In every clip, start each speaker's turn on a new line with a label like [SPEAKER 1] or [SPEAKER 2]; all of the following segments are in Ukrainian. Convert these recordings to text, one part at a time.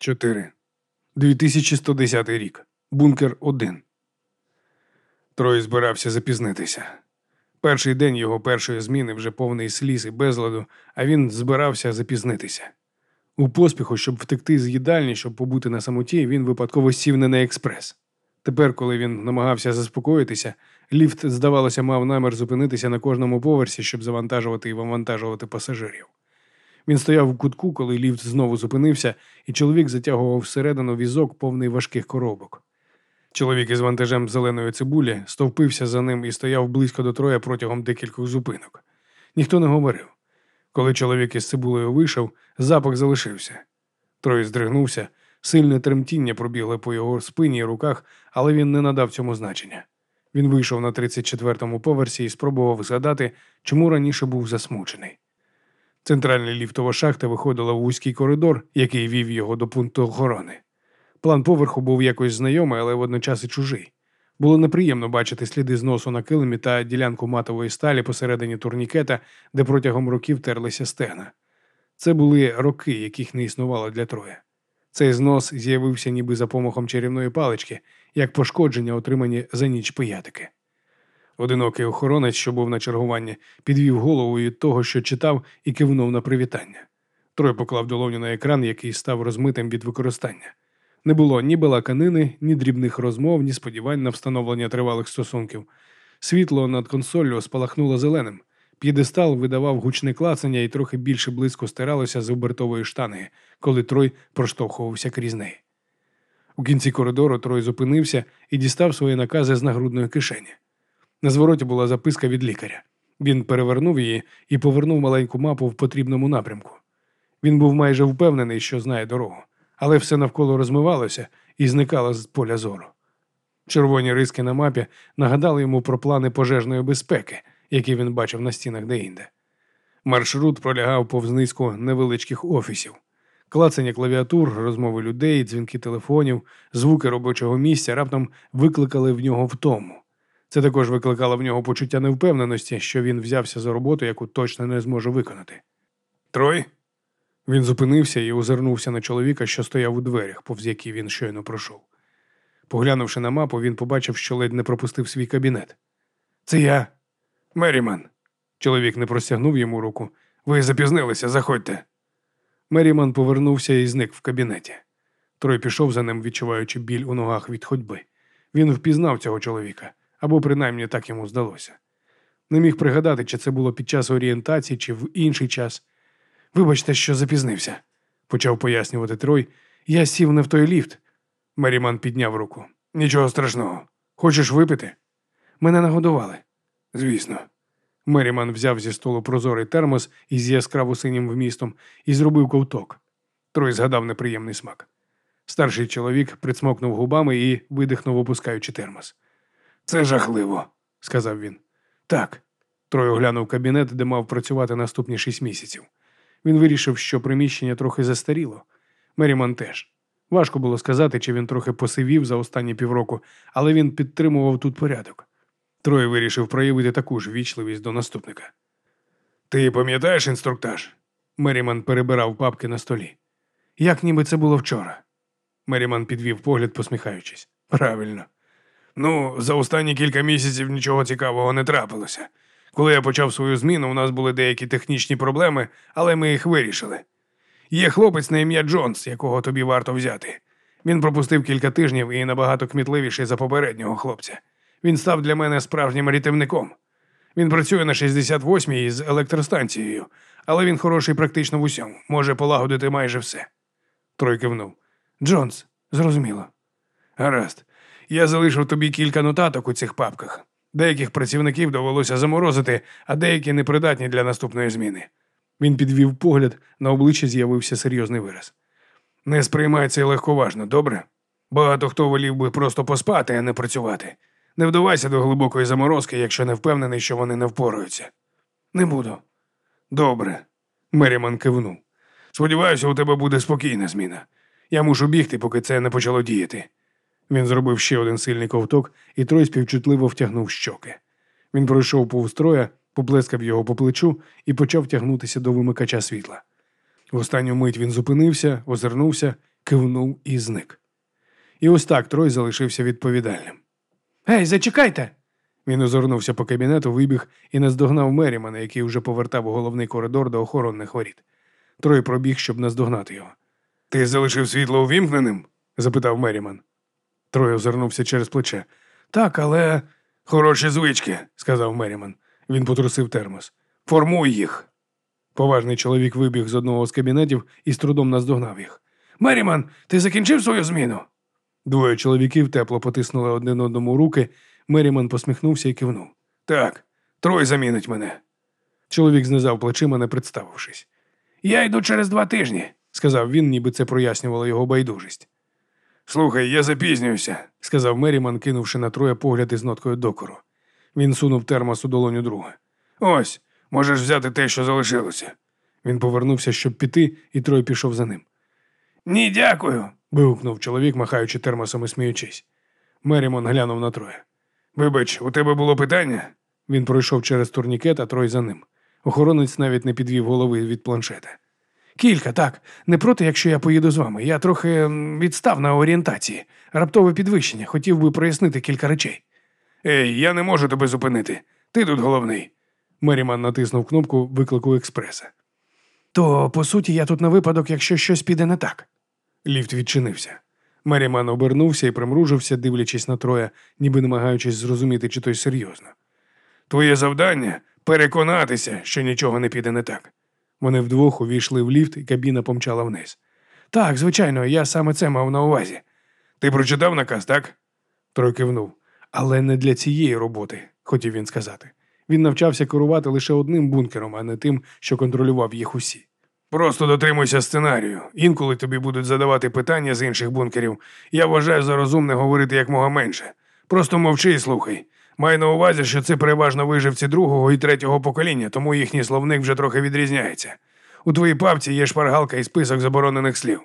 [SPEAKER 1] 4. 2110 рік. Бункер 1. Трой збирався запізнитися. Перший день його першої зміни вже повний сліз і безладу, а він збирався запізнитися. У поспіху, щоб втекти з їдальні, щоб побути на самоті, він випадково сів не на експрес. Тепер, коли він намагався заспокоїтися, ліфт, здавалося, мав намір зупинитися на кожному поверсі, щоб завантажувати і вивантажувати пасажирів. Він стояв у кутку, коли ліфт знову зупинився, і чоловік затягував всередину візок, повний важких коробок. Чоловік із вантажем зеленої цибулі стовпився за ним і стояв близько до троя протягом декількох зупинок. Ніхто не говорив. Коли чоловік із цибулею вийшов, запах залишився. Трой здригнувся, сильне тремтіння пробігло по його спині і руках, але він не надав цьому значення. Він вийшов на 34-му поверсі і спробував згадати, чому раніше був засмучений. Центральна ліфтова шахта виходила в вузький коридор, який вів його до пункту охорони. План поверху був якось знайомий, але водночас і чужий. Було неприємно бачити сліди зносу на килимі та ділянку матової сталі посередині турнікета, де протягом років терлися стегна. Це були роки, яких не існувало для троя. Цей знос з'явився ніби за помахом чарівної палички, як пошкодження, отримані за ніч пиятики. Одинокий охоронець, що був на чергуванні, підвів голову від того, що читав, і кивнув на привітання. Трой поклав долоню на екран, який став розмитим від використання. Не було ні балаканини, ні дрібних розмов, ні сподівань на встановлення тривалих стосунків. Світло над консоллю спалахнуло зеленим. П'єдестал видавав гучне клацання і трохи більше близько стиралося з обертової штанги, коли Трой проштовхувався крізь неї. У кінці коридору Трой зупинився і дістав свої накази з нагрудної кишені. На звороті була записка від лікаря. Він перевернув її і повернув маленьку мапу в потрібному напрямку. Він був майже впевнений, що знає дорогу, але все навколо розмивалося і зникало з поля зору. Червоні риски на мапі нагадали йому про плани пожежної безпеки, які він бачив на стінах деінде. Маршрут пролягав повз низку невеличких офісів. Клацання клавіатур, розмови людей, дзвінки телефонів, звуки робочого місця раптом викликали в нього втому. Це також викликало в нього почуття невпевненості, що він взявся за роботу, яку точно не зможе виконати. Трой? Він зупинився і озирнувся на чоловіка, що стояв у дверях, повз які він щойно пройшов. Поглянувши на мапу, він побачив, що ледь не пропустив свій кабінет. Це я, Меріман. Чоловік не простягнув йому руку. Ви запізнилися, заходьте. Меріман повернувся і зник в кабінеті. Трой пішов за ним, відчуваючи біль у ногах від ходьби. Він впізнав цього чоловіка, або принаймні так йому здалося. Не міг пригадати, чи це було під час орієнтації, чи в інший час. Вибачте, що запізнився, почав пояснювати Трой. Я сів не в той ліфт. Меріман підняв руку. Нічого страшного. Хочеш випити? Мене нагодували. Звісно. Меріман взяв зі столу прозорий термос із яскраво синім вмістом і зробив ковток. Трой згадав неприємний смак. Старший чоловік прицмокнув губами і видихнув, опускаючи термос. Це жахливо, сказав він. Так. Трой оглянув кабінет, де мав працювати наступні шість місяців. Він вирішив, що приміщення трохи застаріло. Меріман теж. Важко було сказати, чи він трохи посивів за останні півроку, але він підтримував тут порядок. Троє вирішив проявити таку ж вічливість до наступника. Ти пам'ятаєш інструктаж? Меріман перебирав папки на столі. Як ніби це було вчора. Меріман підвів погляд, посміхаючись. Правильно. Ну, за останні кілька місяців нічого цікавого не трапилося. Коли я почав свою зміну, у нас були деякі технічні проблеми, але ми їх вирішили. Є хлопець на ім'я Джонс, якого тобі варто взяти. Він пропустив кілька тижнів і набагато кмітливіший за попереднього хлопця. Він став для мене справжнім рятівником. Він працює на 68-й з електростанцією, але він хороший практично в усьому, може полагодити майже все. Трой кивнув. Джонс, зрозуміло. Гаразд. Я залишив тобі кілька нотаток у цих папках. Деяких працівників довелося заморозити, а деякі непридатні для наступної зміни. Він підвів погляд, на обличчі з'явився серйозний вираз. Не сприймай це легковажно, добре? Багато хто волів би просто поспати, а не працювати. Не вдавайся до глибокої заморозки, якщо не впевнений, що вони не впораються. Не буду. Добре. Меріман кивнув. Сподіваюся, у тебе буде спокійна зміна. Я мушу бігти, поки це не почало діяти. Він зробив ще один сильний ковток і Трой співчутливо втягнув щоки. Він пройшов повз троя, поплескав його по плечу і почав тягнутися до вимикача світла. В останню мить він зупинився, озирнувся кивнув і зник. І ось так Трой залишився відповідальним. Гей, зачекайте! Він озирнувся по кабінету, вибіг і наздогнав Мерімана, який вже повертав у головний коридор до охоронних воріт. Трой пробіг, щоб наздогнати його. Ти залишив світло увімкненим? запитав Меріман. Трой озирнувся через плече. Так, але. Хороші звички, сказав Меріман. Він потрусив термос. Формуй їх. Поважний чоловік вибіг з одного з кабінетів і з трудом наздогнав їх. Меріман, ти закінчив свою зміну? Двоє чоловіків тепло потиснули один одному руки. Меріман посміхнувся і кивнув. Так, Трой замінить мене. Чоловік знизав плечима, не представившись. Я йду через два тижні, сказав він, ніби це прояснювало його байдужість. Слухай, я запізнююся, сказав Меріман, кинувши на троє погляд із ноткою докору. Він сунув термос у долоню друга. Ось, можеш взяти те, що залишилося. Він повернувся, щоб піти, і Трой пішов за ним. Ні, дякую. вигукнув чоловік, махаючи термосом і сміючись. Мерімон глянув на Троя. Вибач, у тебе було питання? Він пройшов через турнікет, а Трой за ним. Охоронець навіть не підвів голови від планшета. Кілька, так. Не проти, якщо я поїду з вами. Я трохи відстав на орієнтації. Раптове підвищення. Хотів би прояснити кілька речей. Ей, я не можу тебе зупинити. Ти тут головний. Меріман натиснув кнопку виклику експреса. То, по суті, я тут на випадок, якщо щось піде не так. Ліфт відчинився. Меріман обернувся і примружився, дивлячись на троя, ніби намагаючись зрозуміти, чи той серйозно. Твоє завдання переконатися, що нічого не піде не так. Вони вдвох увійшли в ліфт, і кабіна помчала вниз. Так, звичайно, я саме це мав на увазі. Ти прочитав наказ, так? Трой кивнув. Але не для цієї роботи, хотів він сказати. Він навчався керувати лише одним бункером, а не тим, що контролював їх усі. Просто дотримуйся сценарію. Інколи тобі будуть задавати питання з інших бункерів. Я вважаю за розумне говорити якмога менше. Просто мовчи і слухай. Май на увазі, що це переважно виживці другого і третього покоління, тому їхній словник вже трохи відрізняється. У твоїй папці є шпаргалка і список заборонених слів.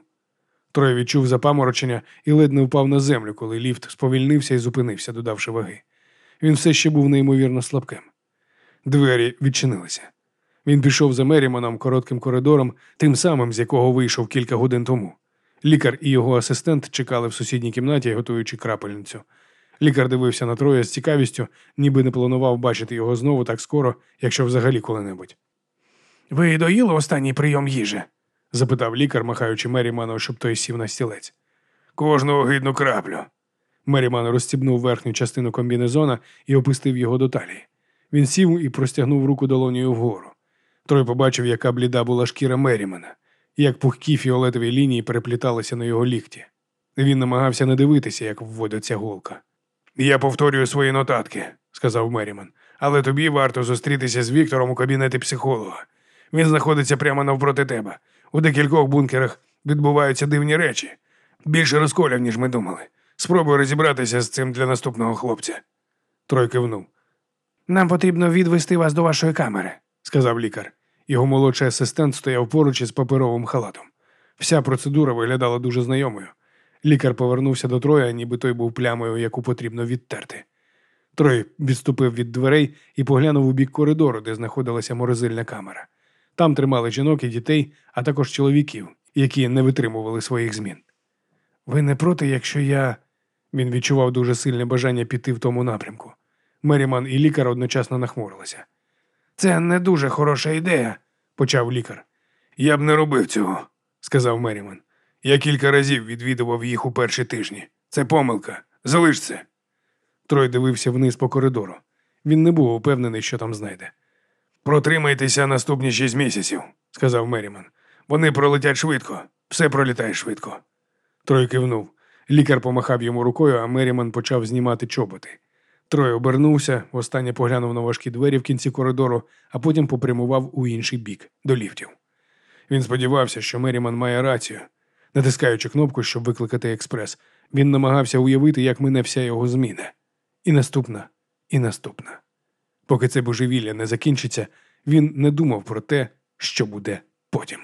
[SPEAKER 1] Трой відчув запаморочення і ледь не впав на землю, коли ліфт сповільнився і зупинився, додавши ваги. Він все ще був неймовірно слабким. Двері відчинилися. Він пішов за Меріманом коротким коридором, тим самим, з якого вийшов кілька годин тому. Лікар і його асистент чекали в сусідній кімнаті, готуючи крапельницю. Лікар дивився на троє з цікавістю, ніби не планував бачити його знову так скоро, якщо взагалі коли-небудь. Ви доїли останній прийом їжі? запитав лікар, махаючи Меріману, щоб той сів на стілець. Кожну огидну краплю. Меріман розстібнув верхню частину комбінезона і опустив його до талії. Він сів і простягнув руку долонію вгору. Трой побачив, яка бліда була шкіра Мерімана, як пухкі фіолетові лінії перепліталися на його лікті. Він намагався не дивитися, як вводиться голка. Я повторюю свої нотатки, сказав Меріман, але тобі варто зустрітися з Віктором у кабінеті психолога. Він знаходиться прямо навпроти тебе. У декількох бункерах відбуваються дивні речі. Більше розколів, ніж ми думали. Спробуй розібратися з цим для наступного хлопця. Трой кивнув. Нам потрібно відвести вас до вашої камери, сказав лікар. Його молодший асистент стояв поруч із паперовим халатом. Вся процедура виглядала дуже знайомою. Лікар повернувся до Троя, ніби той був плямою, яку потрібно відтерти. Трой відступив від дверей і поглянув у бік коридору, де знаходилася морозильна камера. Там тримали жінок і дітей, а також чоловіків, які не витримували своїх змін. Ви не проти, якщо я. Він відчував дуже сильне бажання піти в тому напрямку. Меріман і лікар одночасно нахмурилися. Це не дуже хороша ідея, почав лікар. Я б не робив цього, сказав Меріман. Я кілька разів відвідував їх у перші тижні. Це помилка. Залиш це. Трой дивився вниз по коридору. Він не був упевнений, що там знайде. Протримайтеся наступні шість місяців, сказав Меріман. Вони пролетять швидко, все пролітає швидко. Трой кивнув. Лікар помахав йому рукою, а Меріман почав знімати чоботи. Трой обернувся, востаннє поглянув на важкі двері в кінці коридору, а потім попрямував у інший бік до ліфтів. Він сподівався, що Меріман має рацію. Натискаючи кнопку, щоб викликати експрес, він намагався уявити, як мине вся його зміна. І наступна, і наступна. Поки це божевілля не закінчиться, він не думав про те, що буде потім.